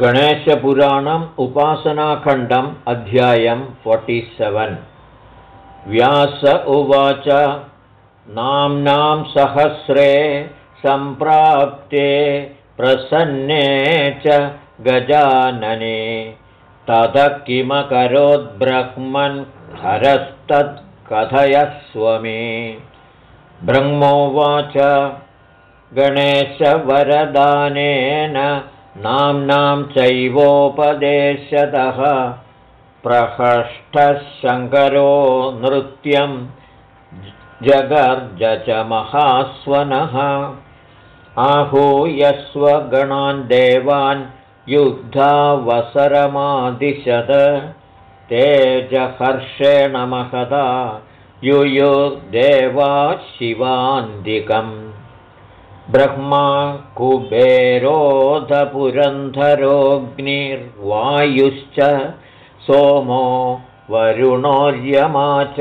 गणेशपुराणम् उपासनाखण्डम् अध्यायं फोर्टिसेवन् व्यास उवाच नाम्नां सहस्रे सम्प्राप्ते प्रसन्ने च गजानने। ततः किमकरोद्ब्रह्मन् हरस्तत्कथयस्व मे ब्रह्मोवाच गणेशवरदानेन नाम्नां चैवोपदेशतः प्रहष्टः शङ्करो नृत्यं जगर्ज च महास्वनः आहूयस्वगणान् देवान् युद्धावसरमादिशत। तेजहर्षेण महदा युयुर्देवा शिवान्दिकम् ब्रह्मा कुबेरोधपुरन्धरोऽग्निर्वायुश्च सोमो वरुणोर्यमा च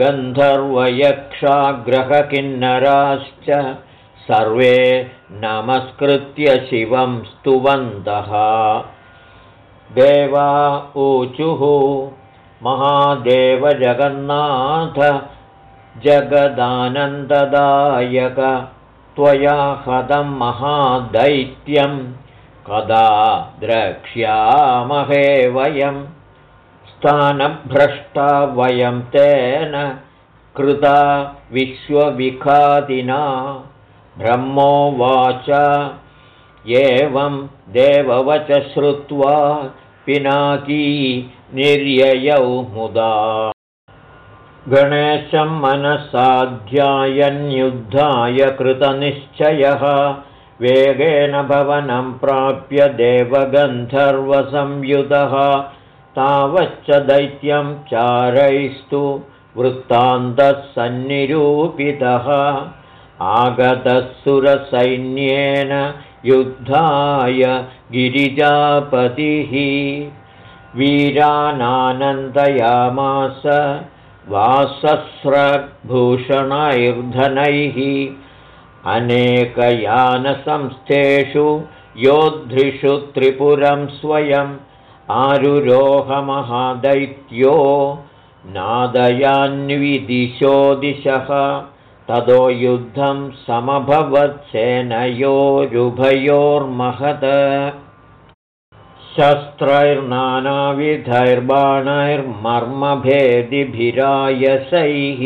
गन्धर्वयक्षाग्रहकिन्नराश्च सर्वे नमस्कृत्य शिवं स्तुवन्तः। देवा ऊचुः महादेवजगन्नाथ जगदानन्ददायक त्वया हतं महादैत्यं कदा द्रक्ष्यामहे वयं। स्थानभ्रष्टा वयं तेन कृता विश्वविखादिना। ब्रह्मोवाच एवं देववच श्रुत्वा पिनाकी निर्ययौ मुदा गणेशं मनसाध्यायन्युद्धाय कृतनिश्चयः। वेगेन भवनं प्राप्य देवगन्धर्वसंयुतः। तावच्च दैत्यं चारैस्तु वृत्तान्तः सन्निरूपितः आगतः सुरसैन्येन युद्धाय गिरिजापतिः। वीरानानन्दयामास वासस्रभूषणैर्धनैः अनेकयानसंस्थेषु योद्धृषु त्रिपुरं स्वयम् आरुरोहमहादैत्यो नादयान्विदिशो दिशः ततो युद्धं समभवत्सेनयोरुभयोर्महत् शस्त्रैर्नानाविधैर्बाणैर्मर्मभेदिभिरायसैः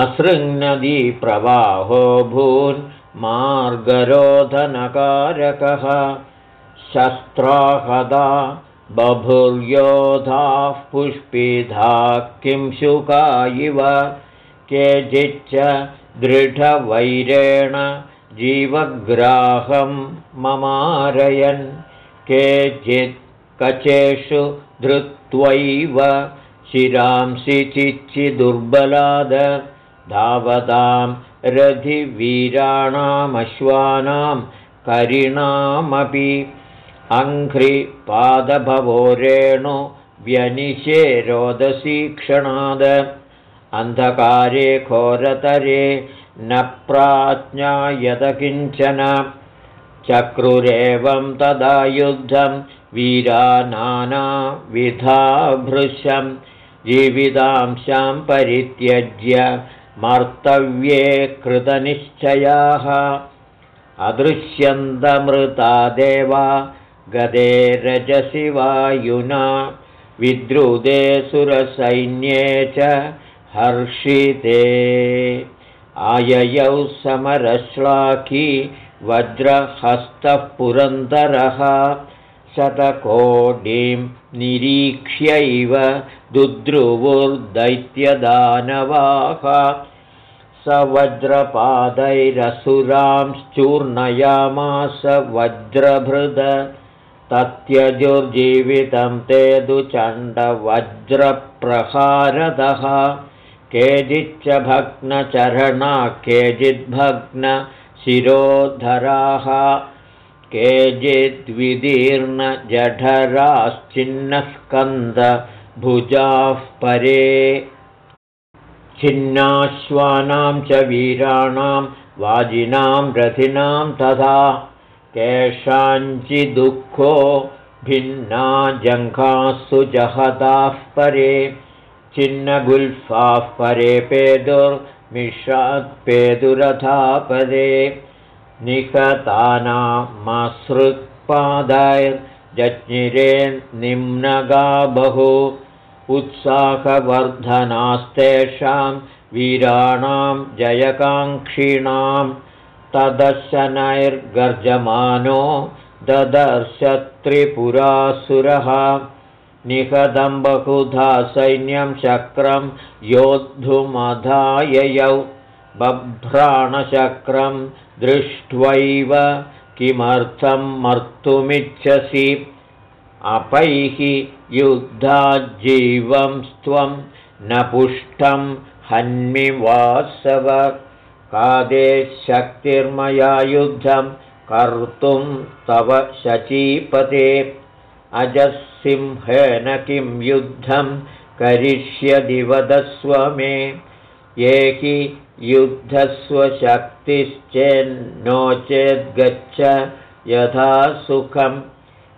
असृङ्नदीप्रवाहो भून्मार्गरोधनकारकः शस्त्राहदा बभुर्योधाः पुष्पिधा किंशुका इव? केचिच्च दृढवैरेण जीवग्राहं ममारयन् केचित् कचेषु धृत्वैव शिरांसि चिच्चिदुर्बलाद धावतां रथिवीराणामश्वानां करिणामपि अङ्घ्रिपादभवोरेणु व्यनिशे रोदसीक्षणाद अन्धकारे घोरतरे न प्राज्ञायत किञ्चन चक्रुरेवं तदा युद्धं वीरा नानाविधाभृशं जीवितांशां परित्यज्य मर्तव्ये कृतनिश्चयाः। अदृश्यन्तमृता देवा गदे रजसि वायुना विद्रुदे सुरसैन्ये च हर्षिते। आययौ समरश्लाकी वज्रहस्तः पुरन्दरः शतकोटिं निरीक्ष्यैव दुद्रुवुर्दैत्यदानवाः। स वज्रपादैरसुरांश्चूर्णयामास वज्रभृद तत्यजुर्जीवितं ते दुचण्डवज्रप्रहारदः केचिच्च भग्नचरणा केचिद्भग्नशिरोधराः केचिद्विदीर्णजठराश्चिन्नस्कन्दभुजाः परे। छिन्नाश्वानां च वीराणां वाजिनां रथिनां तथा केषाञ्चिदुःखो भिन्ना जङ्घासु जहदाः परे। चिन्नगुल्फाः परे निकतानामसृक्पादैर्जज्ञिरे निम्नगा बहु उत्साहवर्धनास्तेषां वीराणां जयकाङ्क्षिणां तदशनैर्गर्जमानो ददर्शत्रिपुरासुरः निहतं बहुधा सैन्यं चक्रं योद्धुमधाययौ। बभ्राणचक्रं दृष्ट्वैव किमर्थं मर्तुमिच्छसि? अपैः युद्धाज्जीवं त्वं न पुष्टं हन्मिवासव कादे शक्तिर्मया युद्धं कर्तुं तव शचीपते अजसिंहेन किं युद्धं करिष्यदिवदस्व मे। ये हि युद्धस्वशक्तिश्चेन्नो चेद्गच्छ यथा सुखम्।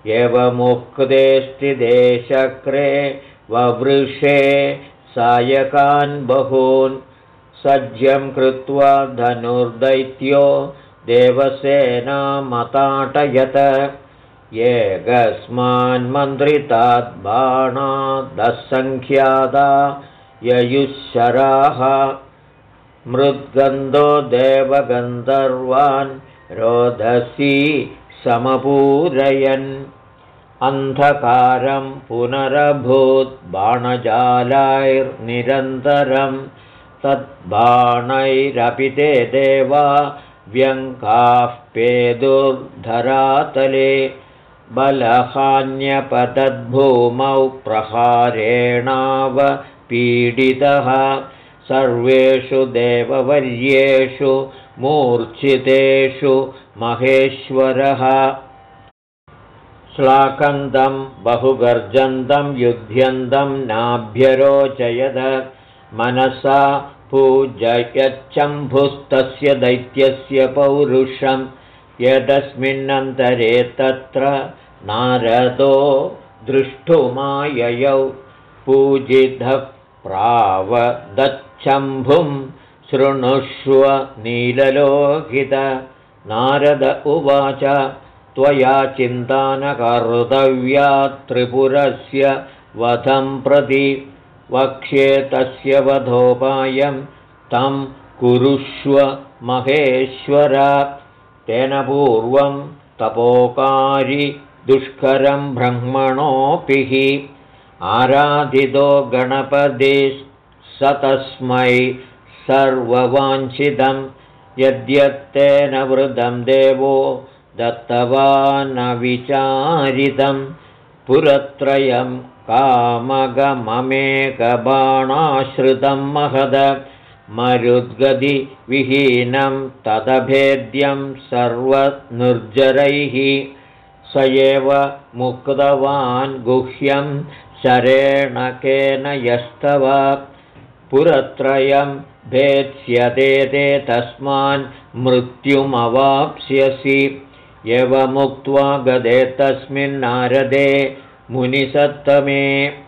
एवमुक्ते स्थिते शक्रे ववृषे सायकान् बहून्। सज्यं कृत्वा धनुर्दैत्यो देवसेनामताटयत एकस्मान्मन्त्रिताद्बाणादसङ्ख्यादा ययुशराः मृद्गन्धो देवगन्धर्वान् रोदसी समपूरयन्। अन्धकारं पुनरभूद्बाणजालाैर्निरन्तरं तद्बाणैरपि ते देवा व्यङ्काः पेदुर्धरातले बलहान्यपतद्भूमौ प्रहारेणावपीडितः। सर्वेषु देववर्येषु मूर्च्छितेषु महेश्वरः। श्लाकन्दं बहुगर्जन्तं युध्यन्तं नाभ्यरोचयद। मनसा पूजयच्छम्भुस्तस्य दैत्यस्य पौरुषं यदस्मिन्नन्तरे तत्र नारदो दृष्टुमाययौ। पूजितः प्रावदच्छम्भुं शृणुष्व नीललोकित नारद उवाच त्वया चिन्ता न कर्तव्या त्रिपुरस्य वधं प्रति वक्ष्ये तस्य वधोपायं तं कुरुष्व महेश्वर तेन पूर्वं तपोकारि दुष्करं ब्रह्मणोऽपि आराधितो गणपदे स तस्मै सर्ववाञ्छितं यद्यत्तेन वृदं देवो दत्तवानविचारितं। पुरत्रयं कामगममेकबाणाश्रितं महद मरुद्गदिविहीनं तदभेद्यं सर्वनिर्जरैः। स एव मुक्तवान् गुह्यं शरेण केन यस्तव। पुरत्रयं भेत्स्यते ते तस्मान् मृत्युमवाप्स्यसि। यवमुक्त्वा गदे तस्मिन्नारदे मुनिसत्तमे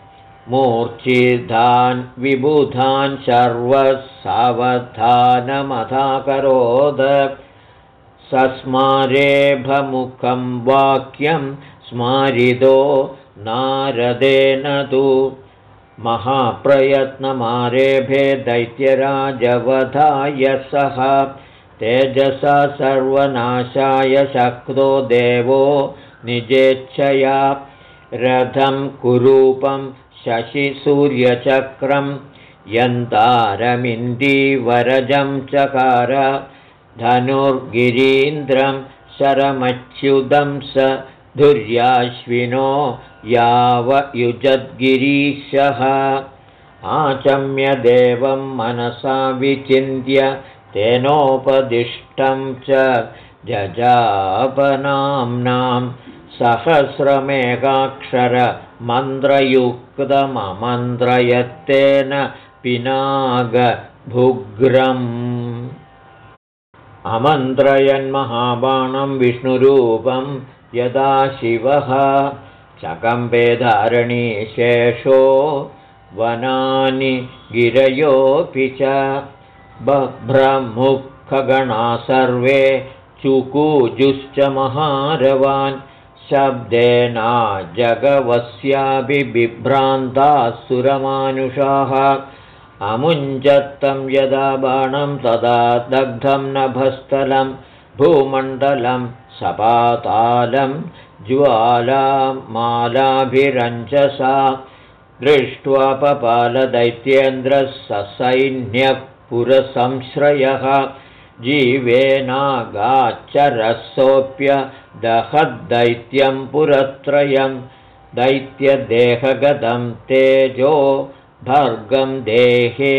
मूर्च्छिधान् विबुधान् सर्वसावधानमथाकरोद सस्मारेभमुखं वाक्यं स्मारितो नारदेन तु। महाप्रयत्नमारेभे दैत्यराजवधाय सः तेजसा सर्वनाशाय शक्तो देवो निजेच्छया। रथं कुरूपं शशिसूर्यचक्रं यन्तारमिन्दीवरजं चकार धनुर्गिरीन्द्रं शरमच्युतं स धुर्याश्विनो यावयुजद्गिरीशः। आचम्यदेवं मनसा विचिन्त्य तेनोपदिष्टं च जजापनाम्नां सहस्रमेकाक्षरमन्त्रयुक्तममन्त्रयत्तेन पिनागभुग्रम् अमन्त्रयन्महाबाणं विष्णुरूपं यदा शिवः चकम्पेधारणी शेषो वनानि गिरयोऽपि च बभ्रमुखगणा सर्वे चुकूजुश्च महारवान् शब्देना जगवस्यापि सुरमानुषाः अमुञ्चत्तं यदा बाणं तदा दग्धं नभस्थलं भूमण्डलं सपातालं ज्वालामालाभिरञ्जसा दृष्ट्वा पपालदैत्येन्द्रः ससैन्यः पुरसंश्रयः जीवेनागाच्चरसोऽप्य दहद्दैत्यं पुरत्रयं दैत्यदेहगतं तेजो भर्गं देहे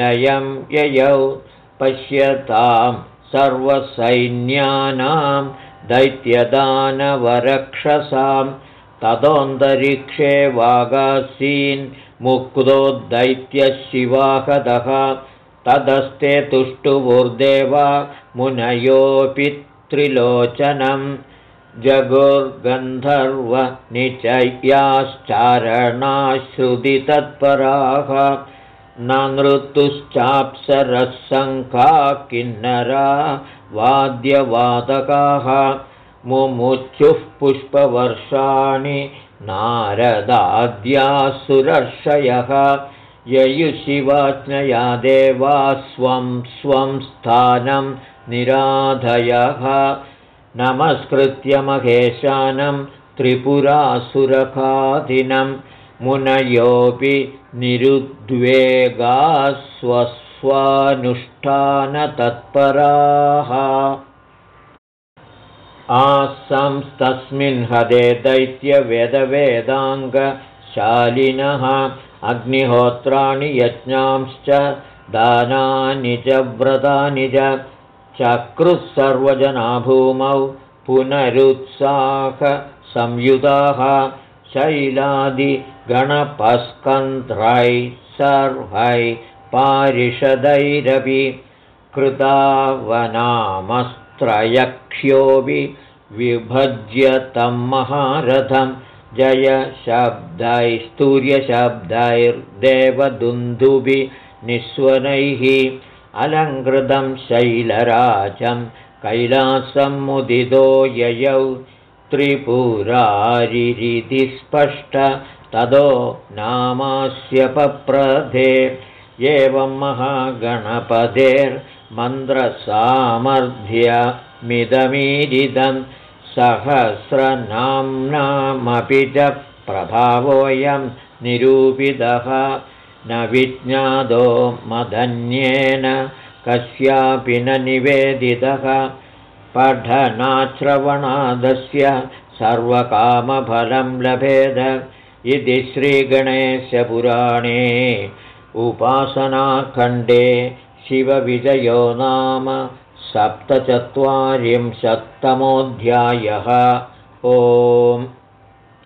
लयं ययौ पश्यतां सर्वसैन्यानां दैत्यदानवरक्षसां ततोऽन्तरिक्षे वागासीन् मुक्तो दैत्यशिवाहदः तदस्ते तुष्टुवुर्देवा मुनयोऽपि त्रिलोचनं जगुर्गन्धर्वनिचय्याश्चारणाश्रुतितत्पराः न नृतुश्चाप्सरः किन्नरा वाद्यवादकाः मुमुचुः पुष्पवर्षाणि नारदाद्यासुरर्षयः ययुशिवाज्ञया देवा स्वं स्वं स्थानं निराधयः। नमस्कृत्य महेशानं त्रिपुरासुरखादिनं मुनयोऽपि निरुद्वेगास्वस्वानुष्ठानतत्पराः। आसंस्तस्मिन् हदे दैत्यवेदवेदाङ्गशालिनः अग्निहोत्राणि यज्ञांश्च दानानि च व्रतानि च चक्रुः सर्वजना भूमौ पुनरुत्साहसंयुताः शैलादिगणपस्कन्ध्रै सर्वै पारिषदैरपि कृतावनामस्त्रयक्ष्योऽपि विभज्य तं महारथम् जय निःस्वनैः अलङ्कृतं शैलराजं कैलासं मुदितो ययौ त्रिपुरारिरिति स्पष्ट नामास्य पप्रधे एवं महागणपतेर्मन्त्रसामर्थ्यमिदमीरिदम् सहस्रनाम्नामपि च प्रभावोऽयं निरूपितः। न विज्ञातो मदन्येन कस्यापि न निवेदितः। पठनाश्रवणादस्य सर्वकामफलं लभेद। इति श्रीगणेशपुराणे उपासनाखण्डे शिवविजयो नाम सप्तचत्वारिंशत्तमोऽध्यायः। ओम्